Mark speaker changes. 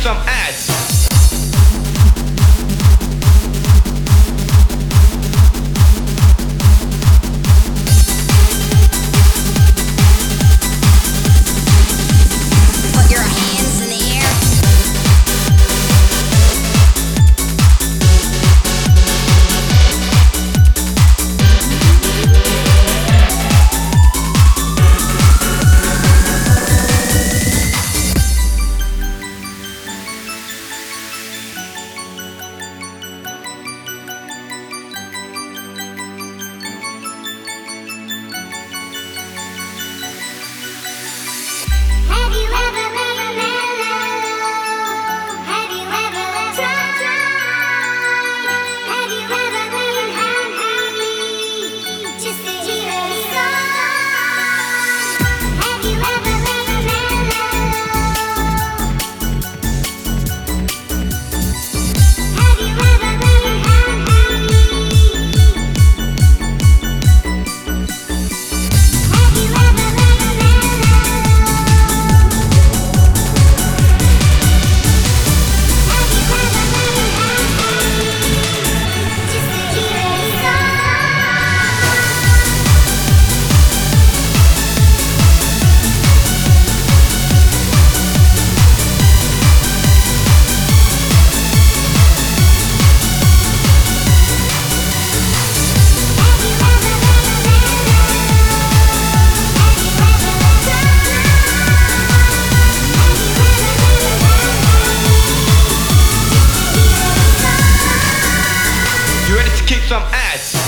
Speaker 1: some ass. Ass.